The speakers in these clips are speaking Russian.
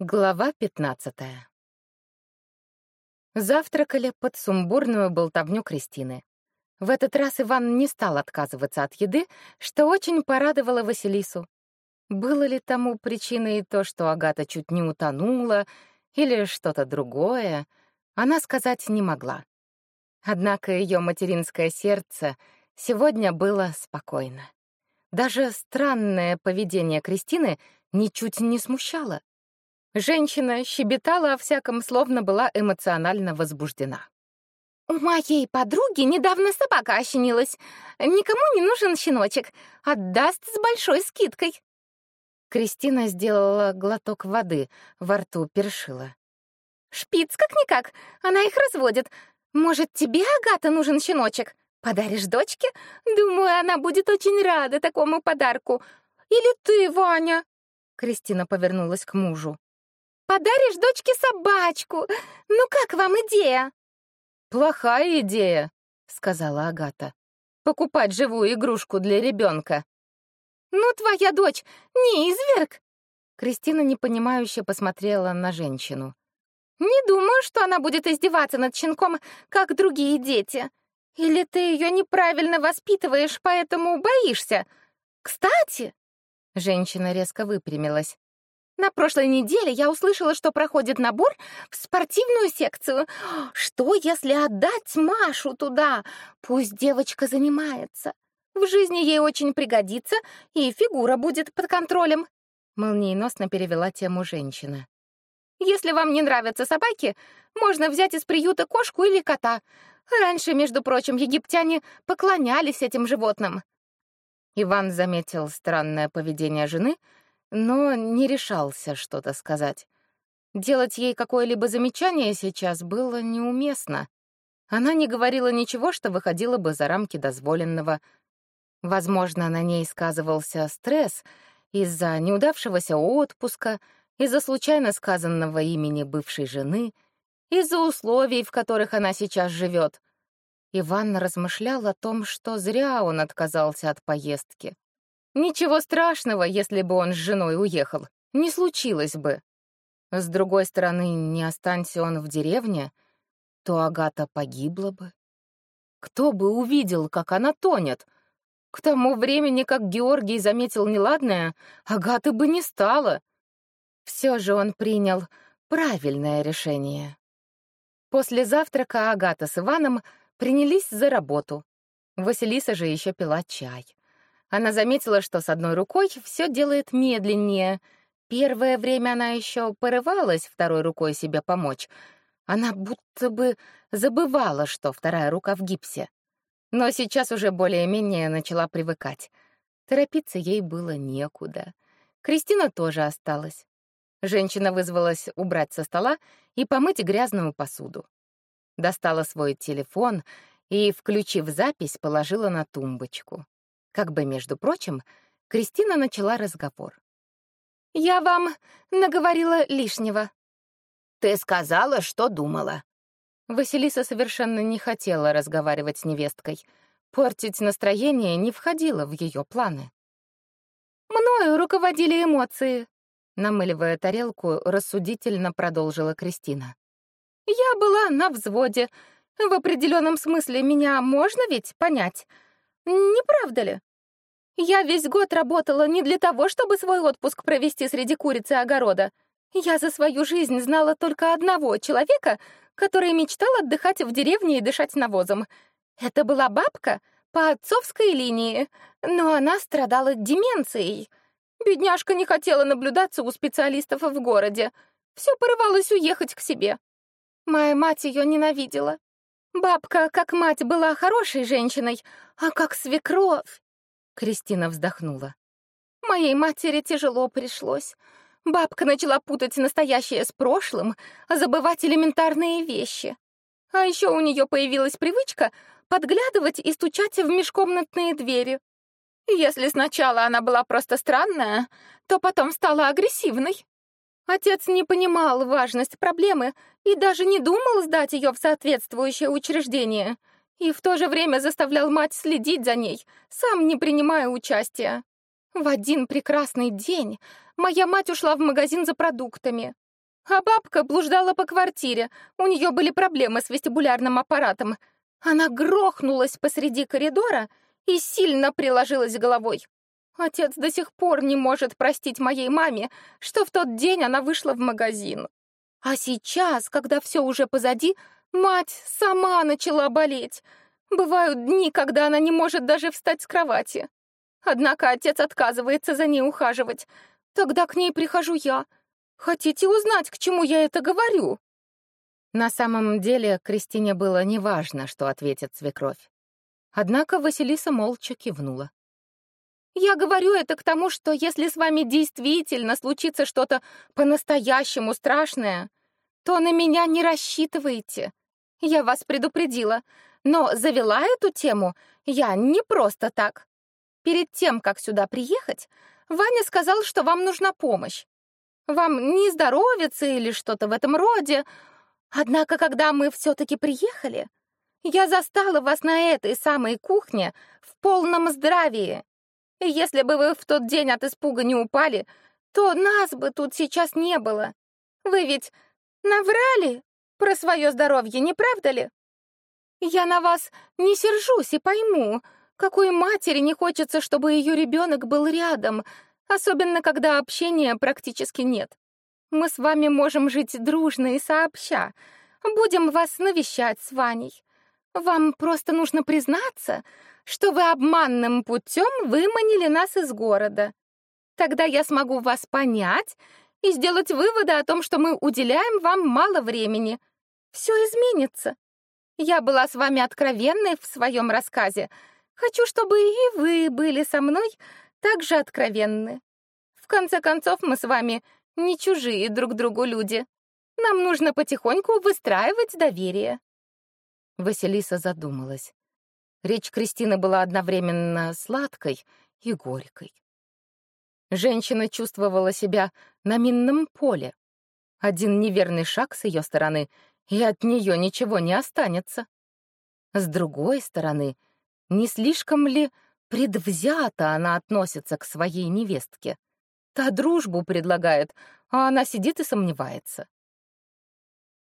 Глава пятнадцатая. Завтракали под сумбурную болтовню Кристины. В этот раз Иван не стал отказываться от еды, что очень порадовало Василису. Было ли тому причиной то, что Агата чуть не утонула, или что-то другое, она сказать не могла. Однако ее материнское сердце сегодня было спокойно. Даже странное поведение Кристины ничуть не смущало. Женщина щебетала о всяком, словно была эмоционально возбуждена. «У моей подруги недавно собака ощенилась. Никому не нужен щеночек. Отдаст с большой скидкой». Кристина сделала глоток воды, во рту першила. «Шпиц как-никак, она их разводит. Может, тебе, Агата, нужен щеночек? Подаришь дочке? Думаю, она будет очень рада такому подарку. Или ты, Ваня?» Кристина повернулась к мужу. Подаришь дочке собачку. Ну как вам идея? Плохая идея, сказала Агата. Покупать живую игрушку для ребенка. Ну, твоя дочь не изверг. Кристина непонимающе посмотрела на женщину. Не думаю, что она будет издеваться над щенком, как другие дети. Или ты ее неправильно воспитываешь, поэтому боишься? Кстати, женщина резко выпрямилась. На прошлой неделе я услышала, что проходит набор в спортивную секцию. Что, если отдать Машу туда? Пусть девочка занимается. В жизни ей очень пригодится, и фигура будет под контролем. Молниеносно перевела тему женщина. Если вам не нравятся собаки, можно взять из приюта кошку или кота. Раньше, между прочим, египтяне поклонялись этим животным. Иван заметил странное поведение жены — но не решался что-то сказать. Делать ей какое-либо замечание сейчас было неуместно. Она не говорила ничего, что выходило бы за рамки дозволенного. Возможно, на ней сказывался стресс из-за неудавшегося отпуска, из-за случайно сказанного имени бывшей жены, из-за условий, в которых она сейчас живет. Иван размышлял о том, что зря он отказался от поездки. Ничего страшного, если бы он с женой уехал. Не случилось бы. С другой стороны, не останься он в деревне, то Агата погибла бы. Кто бы увидел, как она тонет? К тому времени, как Георгий заметил неладное, Агаты бы не стало. Все же он принял правильное решение. После завтрака Агата с Иваном принялись за работу. Василиса же еще пила чай. Она заметила, что с одной рукой все делает медленнее. Первое время она еще порывалась второй рукой себе помочь. Она будто бы забывала, что вторая рука в гипсе. Но сейчас уже более-менее начала привыкать. Торопиться ей было некуда. Кристина тоже осталась. Женщина вызвалась убрать со стола и помыть грязную посуду. Достала свой телефон и, включив запись, положила на тумбочку. Как бы, между прочим, Кристина начала разговор. «Я вам наговорила лишнего». «Ты сказала, что думала». Василиса совершенно не хотела разговаривать с невесткой. Портить настроение не входило в ее планы. «Мною руководили эмоции», — намыливая тарелку, рассудительно продолжила Кристина. «Я была на взводе. В определенном смысле меня можно ведь понять. Не правда ли? Я весь год работала не для того, чтобы свой отпуск провести среди курицы огорода. Я за свою жизнь знала только одного человека, который мечтал отдыхать в деревне и дышать навозом. Это была бабка по отцовской линии, но она страдала деменцией. Бедняжка не хотела наблюдаться у специалистов в городе. Все порывалось уехать к себе. Моя мать ее ненавидела. Бабка, как мать, была хорошей женщиной, а как свекровь... Кристина вздохнула. Моей матери тяжело пришлось. Бабка начала путать настоящее с прошлым, забывать элементарные вещи. А еще у нее появилась привычка подглядывать и стучать в межкомнатные двери. Если сначала она была просто странная, то потом стала агрессивной. Отец не понимал важность проблемы и даже не думал сдать ее в соответствующее учреждение, и в то же время заставлял мать следить за ней, сам не принимая участия. В один прекрасный день моя мать ушла в магазин за продуктами. А бабка блуждала по квартире. У нее были проблемы с вестибулярным аппаратом. Она грохнулась посреди коридора и сильно приложилась головой. Отец до сих пор не может простить моей маме, что в тот день она вышла в магазин. А сейчас, когда все уже позади, мать сама начала болеть. Бывают дни, когда она не может даже встать с кровати. Однако отец отказывается за ней ухаживать. Тогда к ней прихожу я. Хотите узнать, к чему я это говорю? На самом деле Кристине было неважно, что ответит свекровь. Однако Василиса молча кивнула. Я говорю это к тому, что если с вами действительно случится что-то по-настоящему страшное, то на меня не рассчитывайте. Я вас предупредила, но завела эту тему я не просто так. Перед тем, как сюда приехать, Ваня сказал, что вам нужна помощь. Вам не здоровится или что-то в этом роде. Однако, когда мы все-таки приехали, я застала вас на этой самой кухне в полном здравии. И если бы вы в тот день от испуга не упали, то нас бы тут сейчас не было. Вы ведь наврали про свое здоровье, не правда ли? Я на вас не сержусь и пойму, какой матери не хочется, чтобы ее ребенок был рядом, особенно когда общения практически нет. Мы с вами можем жить дружно и сообща. Будем вас навещать с Ваней. Вам просто нужно признаться, что вы обманным путем выманили нас из города. Тогда я смогу вас понять и сделать выводы о том, что мы уделяем вам мало времени. Все изменится. Я была с вами откровенной в своем рассказе. Хочу, чтобы и вы были со мной так же откровенны. В конце концов, мы с вами не чужие друг другу люди. Нам нужно потихоньку выстраивать доверие. Василиса задумалась. Речь Кристины была одновременно сладкой и горькой. Женщина чувствовала себя на минном поле. Один неверный шаг с ее стороны, и от нее ничего не останется. С другой стороны, не слишком ли предвзято она относится к своей невестке? Та дружбу предлагает, а она сидит и сомневается.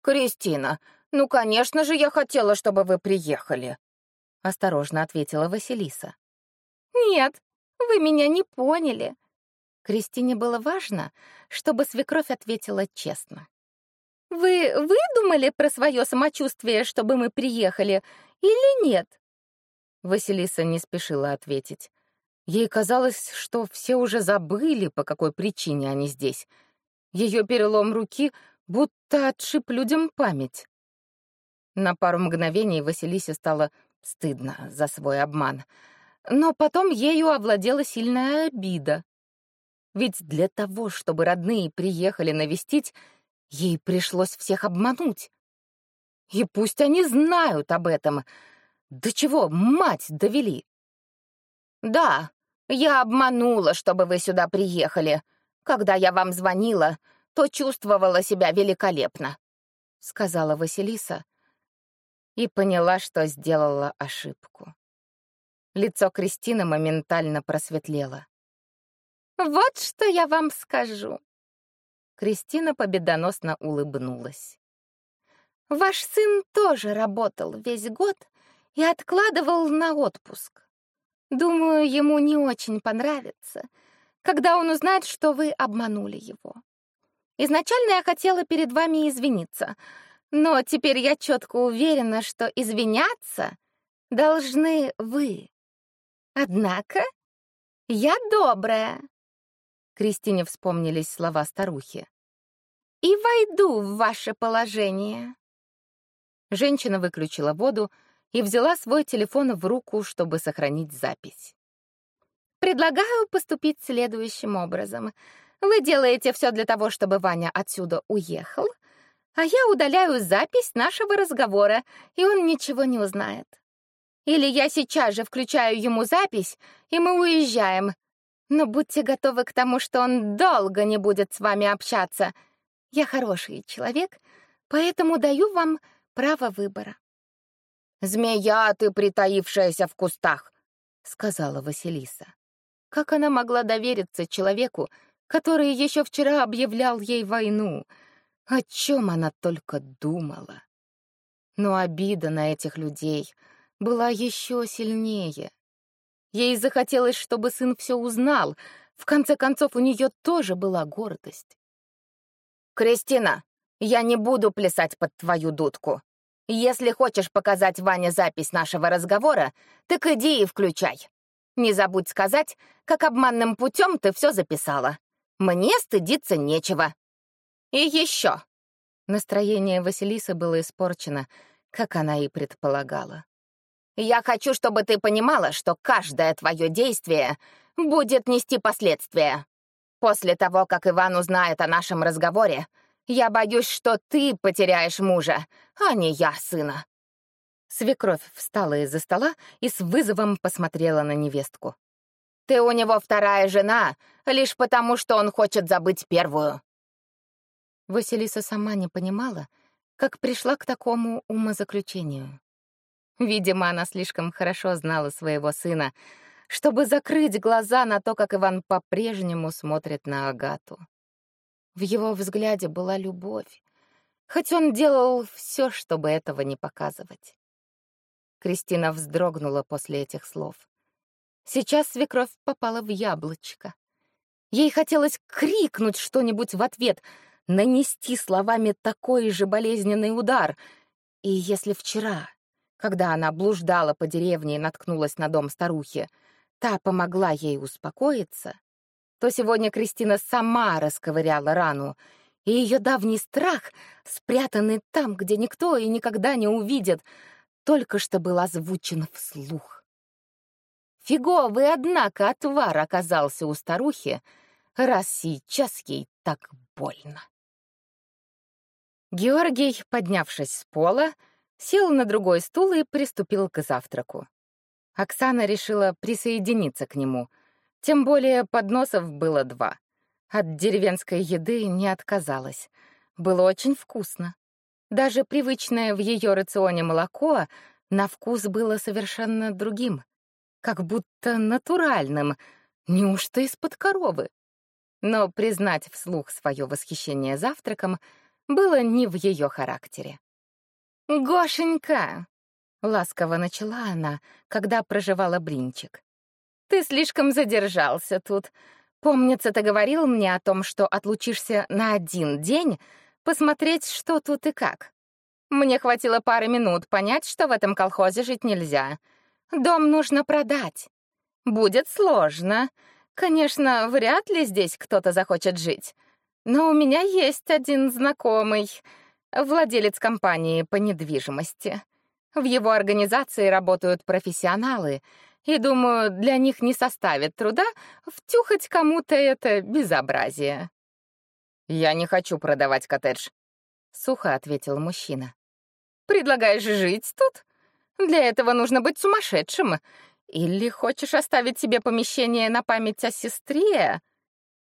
«Кристина, ну, конечно же, я хотела, чтобы вы приехали», — осторожно ответила Василиса. «Нет, вы меня не поняли». Кристине было важно, чтобы свекровь ответила честно. «Вы выдумали про свое самочувствие, чтобы мы приехали, или нет?» Василиса не спешила ответить. Ей казалось, что все уже забыли, по какой причине они здесь. Ее перелом руки будто отшиб людям память. На пару мгновений Василисе стало Стыдно за свой обман. Но потом ею овладела сильная обида. Ведь для того, чтобы родные приехали навестить, ей пришлось всех обмануть. И пусть они знают об этом. До чего мать довели? Да, я обманула, чтобы вы сюда приехали. Когда я вам звонила, то чувствовала себя великолепно, — сказала Василиса, и поняла, что сделала ошибку. Лицо Кристины моментально просветлело. «Вот что я вам скажу!» Кристина победоносно улыбнулась. «Ваш сын тоже работал весь год и откладывал на отпуск. Думаю, ему не очень понравится, когда он узнает, что вы обманули его. Изначально я хотела перед вами извиниться — но теперь я четко уверена, что извиняться должны вы. Однако я добрая. Кристине вспомнились слова старухи. И войду в ваше положение. Женщина выключила воду и взяла свой телефон в руку, чтобы сохранить запись. Предлагаю поступить следующим образом. Вы делаете все для того, чтобы Ваня отсюда уехал, а я удаляю запись нашего разговора, и он ничего не узнает. Или я сейчас же включаю ему запись, и мы уезжаем. Но будьте готовы к тому, что он долго не будет с вами общаться. Я хороший человек, поэтому даю вам право выбора. «Змея ты, притаившаяся в кустах!» — сказала Василиса. Как она могла довериться человеку, который еще вчера объявлял ей войну — О чем она только думала. Но обида на этих людей была еще сильнее. Ей захотелось, чтобы сын все узнал. В конце концов, у нее тоже была гордость. «Кристина, я не буду плясать под твою дудку. Если хочешь показать Ване запись нашего разговора, так иди и включай. Не забудь сказать, как обманным путем ты все записала. Мне стыдиться нечего. И еще. Настроение Василисы было испорчено, как она и предполагала. Я хочу, чтобы ты понимала, что каждое твое действие будет нести последствия. После того, как Иван узнает о нашем разговоре, я боюсь, что ты потеряешь мужа, а не я сына. Свекровь встала из-за стола и с вызовом посмотрела на невестку. «Ты у него вторая жена, лишь потому, что он хочет забыть первую». Василиса сама не понимала, как пришла к такому умозаключению. Видимо, она слишком хорошо знала своего сына, чтобы закрыть глаза на то, как Иван по-прежнему смотрит на Агату. В его взгляде была любовь, хоть он делал все, чтобы этого не показывать. Кристина вздрогнула после этих слов. Сейчас свекровь попала в яблочко. Ей хотелось крикнуть что-нибудь в ответ, нанести словами такой же болезненный удар. И если вчера, когда она блуждала по деревне и наткнулась на дом старухи, та помогла ей успокоиться, то сегодня Кристина сама расковыряла рану, и ее давний страх, спрятанный там, где никто и никогда не увидит, только что был озвучен вслух. Фиговый, однако, отвар оказался у старухи, раз сейчас ей так больно. Георгий, поднявшись с пола, сел на другой стул и приступил к завтраку. Оксана решила присоединиться к нему, тем более подносов было два. От деревенской еды не отказалась. Было очень вкусно. Даже привычное в ее рационе молоко на вкус было совершенно другим, как будто натуральным, неужто из-под коровы. Но признать вслух свое восхищение завтраком было не в ее характере. «Гошенька!» — ласково начала она, когда проживала блинчик. «Ты слишком задержался тут. Помнится, ты говорил мне о том, что отлучишься на один день посмотреть, что тут и как. Мне хватило пары минут понять, что в этом колхозе жить нельзя. Дом нужно продать. Будет сложно. Конечно, вряд ли здесь кто-то захочет жить. Но у меня есть один знакомый, владелец компании по недвижимости. В его организации работают профессионалы, и, думаю, для них не составит труда втюхать кому-то это безобразие. «Я не хочу продавать коттедж», — сухо ответил мужчина. «Предлагаешь жить тут? Для этого нужно быть сумасшедшим. Или хочешь оставить себе помещение на память о сестре?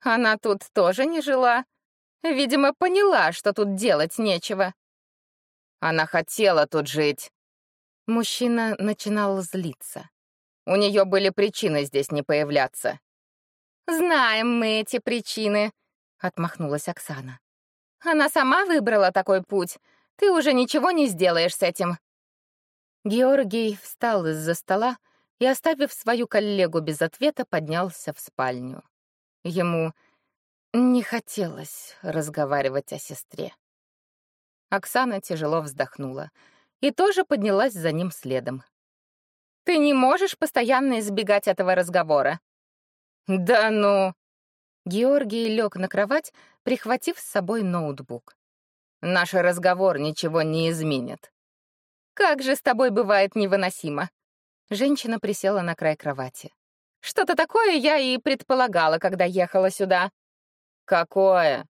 Она тут тоже не жила. Видимо, поняла, что тут делать нечего». Она хотела тут жить. Мужчина начинал злиться. У нее были причины здесь не появляться. «Знаем мы эти причины», — отмахнулась Оксана. «Она сама выбрала такой путь. Ты уже ничего не сделаешь с этим». Георгий встал из-за стола и, оставив свою коллегу без ответа, поднялся в спальню. Ему не хотелось разговаривать о сестре. Оксана тяжело вздохнула и тоже поднялась за ним следом. «Ты не можешь постоянно избегать этого разговора». «Да ну!» Георгий лег на кровать, прихватив с собой ноутбук. «Наш разговор ничего не изменит». «Как же с тобой бывает невыносимо!» Женщина присела на край кровати. «Что-то такое я и предполагала, когда ехала сюда». «Какое?»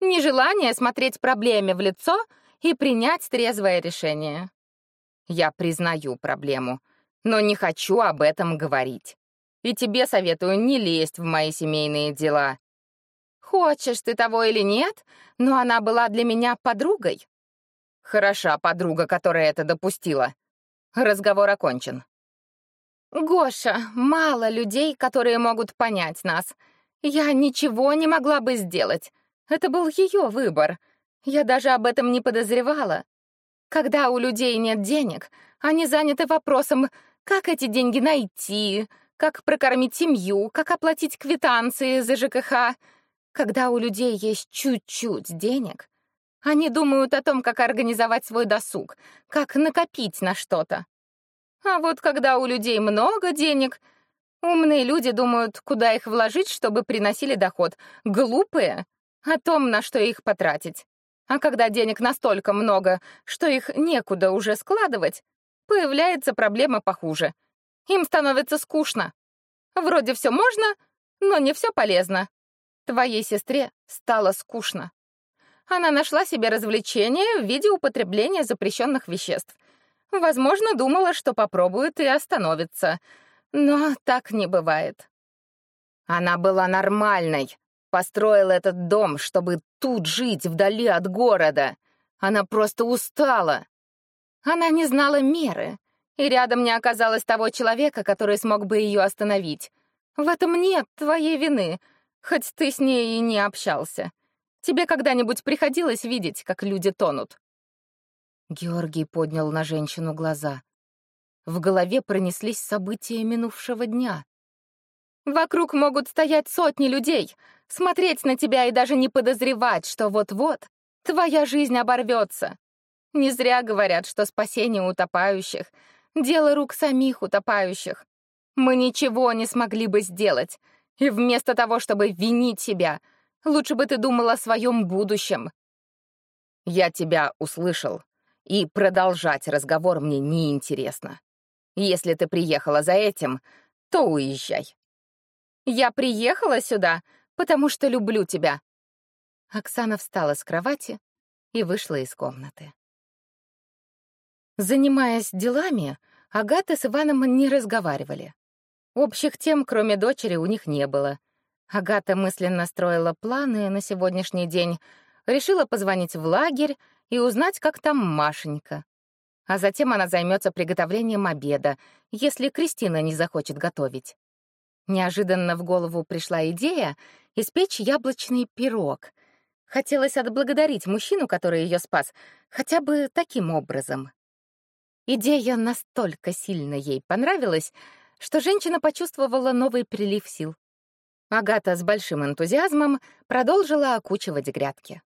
«Нежелание смотреть проблеме в лицо и принять трезвое решение». «Я признаю проблему, но не хочу об этом говорить. И тебе советую не лезть в мои семейные дела. Хочешь ты того или нет, но она была для меня подругой. Хороша подруга, которая это допустила. Разговор окончен. Гоша, мало людей, которые могут понять нас. Я ничего не могла бы сделать. Это был ее выбор. Я даже об этом не подозревала. Когда у людей нет денег, они заняты вопросом, как эти деньги найти, как прокормить семью, как оплатить квитанции за ЖКХ. Когда у людей есть чуть-чуть денег, они думают о том, как организовать свой досуг, как накопить на что-то. А вот когда у людей много денег, умные люди думают, куда их вложить, чтобы приносили доход. Глупые — о том, на что их потратить. А когда денег настолько много, что их некуда уже складывать, появляется проблема похуже. Им становится скучно. Вроде все можно, но не все полезно. Твоей сестре стало скучно. Она нашла себе развлечение в виде употребления запрещенных веществ. Возможно, думала, что попробует и остановится. Но так не бывает. Она была нормальной. Построила этот дом, чтобы тут жить, вдали от города. Она просто устала. Она не знала меры, и рядом не оказалось того человека, который смог бы ее остановить. В этом нет твоей вины, хоть ты с ней и не общался. Тебе когда-нибудь приходилось видеть, как люди тонут? Георгий поднял на женщину глаза. В голове пронеслись события минувшего дня. «Вокруг могут стоять сотни людей, смотреть на тебя и даже не подозревать, что вот-вот твоя жизнь оборвется. Не зря говорят, что спасение утопающих — дело рук самих утопающих. Мы ничего не смогли бы сделать, и вместо того, чтобы винить себя, лучше бы ты думал о своем будущем». «Я тебя услышал», и продолжать разговор мне неинтересно. Если ты приехала за этим, то уезжай. Я приехала сюда, потому что люблю тебя. Оксана встала с кровати и вышла из комнаты. Занимаясь делами, Агата с Иваном не разговаривали. Общих тем, кроме дочери, у них не было. Агата мысленно строила планы на сегодняшний день, решила позвонить в лагерь и узнать, как там Машенька. А затем она займется приготовлением обеда, если Кристина не захочет готовить. Неожиданно в голову пришла идея испечь яблочный пирог. Хотелось отблагодарить мужчину, который ее спас, хотя бы таким образом. Идея настолько сильно ей понравилась, что женщина почувствовала новый прилив сил. Агата с большим энтузиазмом продолжила окучивать грядки.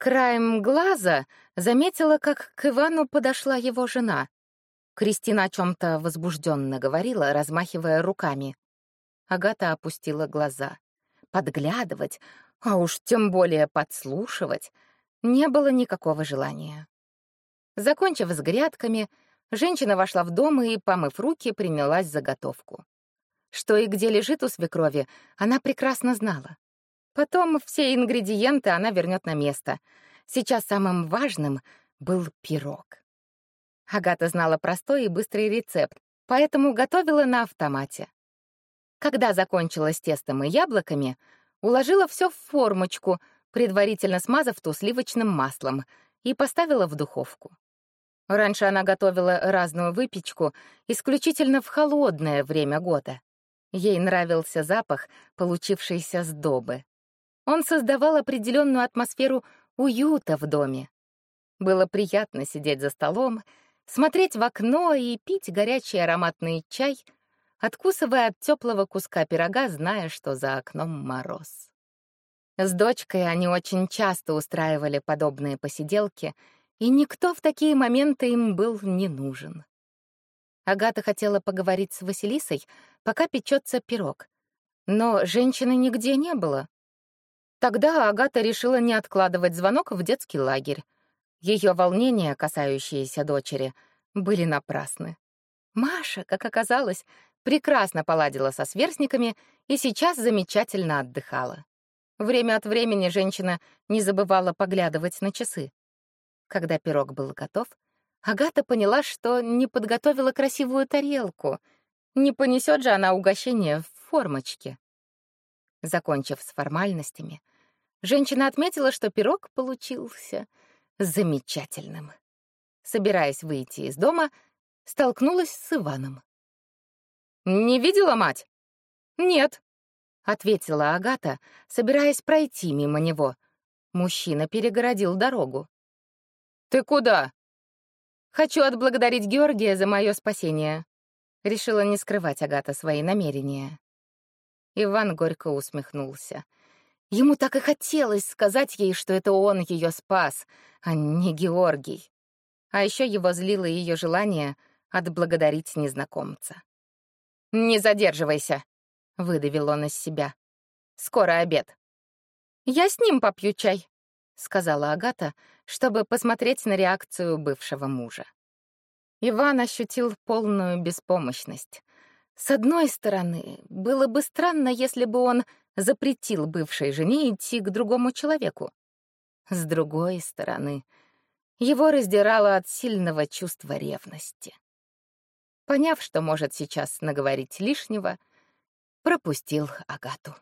Краем глаза заметила, как к Ивану подошла его жена. Кристина о чем-то возбужденно говорила, размахивая руками. Агата опустила глаза. Подглядывать, а уж тем более подслушивать, не было никакого желания. Закончив с грядками, женщина вошла в дом и, помыв руки, принялась за готовку. Что и где лежит у свекрови, она прекрасно знала. Потом все ингредиенты она вернет на место. Сейчас самым важным был пирог. Агата знала простой и быстрый рецепт, поэтому готовила на автомате. Когда закончила с тестом и яблоками, уложила все в формочку, предварительно смазав ту сливочным маслом, и поставила в духовку. Раньше она готовила разную выпечку исключительно в холодное время года. Ей нравился запах получившейся сдобы. Он создавал определенную атмосферу уюта в доме. Было приятно сидеть за столом, смотреть в окно и пить горячий ароматный чай, откусывая от теплого куска пирога, зная, что за окном мороз. С дочкой они очень часто устраивали подобные посиделки, и никто в такие моменты им был не нужен. Агата хотела поговорить с Василисой, пока печется пирог. Но женщины нигде не было, Тогда Агата решила не откладывать звонок в детский лагерь. Ее волнения, касающиеся дочери, были напрасны. Маша, как оказалось, прекрасно поладила со сверстниками и сейчас замечательно отдыхала. Время от времени женщина не забывала поглядывать на часы. Когда пирог был готов, Агата поняла, что не подготовила красивую тарелку. Не понесет же она угощение в формочке. Закончив с формальностями, Женщина отметила, что пирог получился замечательным. Собираясь выйти из дома, столкнулась с Иваном. «Не видела мать?» «Нет», — ответила Агата, собираясь пройти мимо него. Мужчина перегородил дорогу. «Ты куда?» «Хочу отблагодарить Георгия за мое спасение». Решила не скрывать Агата свои намерения. Иван горько усмехнулся. Ему так и хотелось сказать ей, что это он ее спас, а не Георгий. А еще его злило ее желание отблагодарить незнакомца. «Не задерживайся», — выдавил он из себя. «Скоро обед». «Я с ним попью чай», — сказала Агата, чтобы посмотреть на реакцию бывшего мужа. Иван ощутил полную беспомощность. С одной стороны, было бы странно, если бы он запретил бывшей жене идти к другому человеку. С другой стороны, его раздирало от сильного чувства ревности. Поняв, что может сейчас наговорить лишнего, пропустил Агату.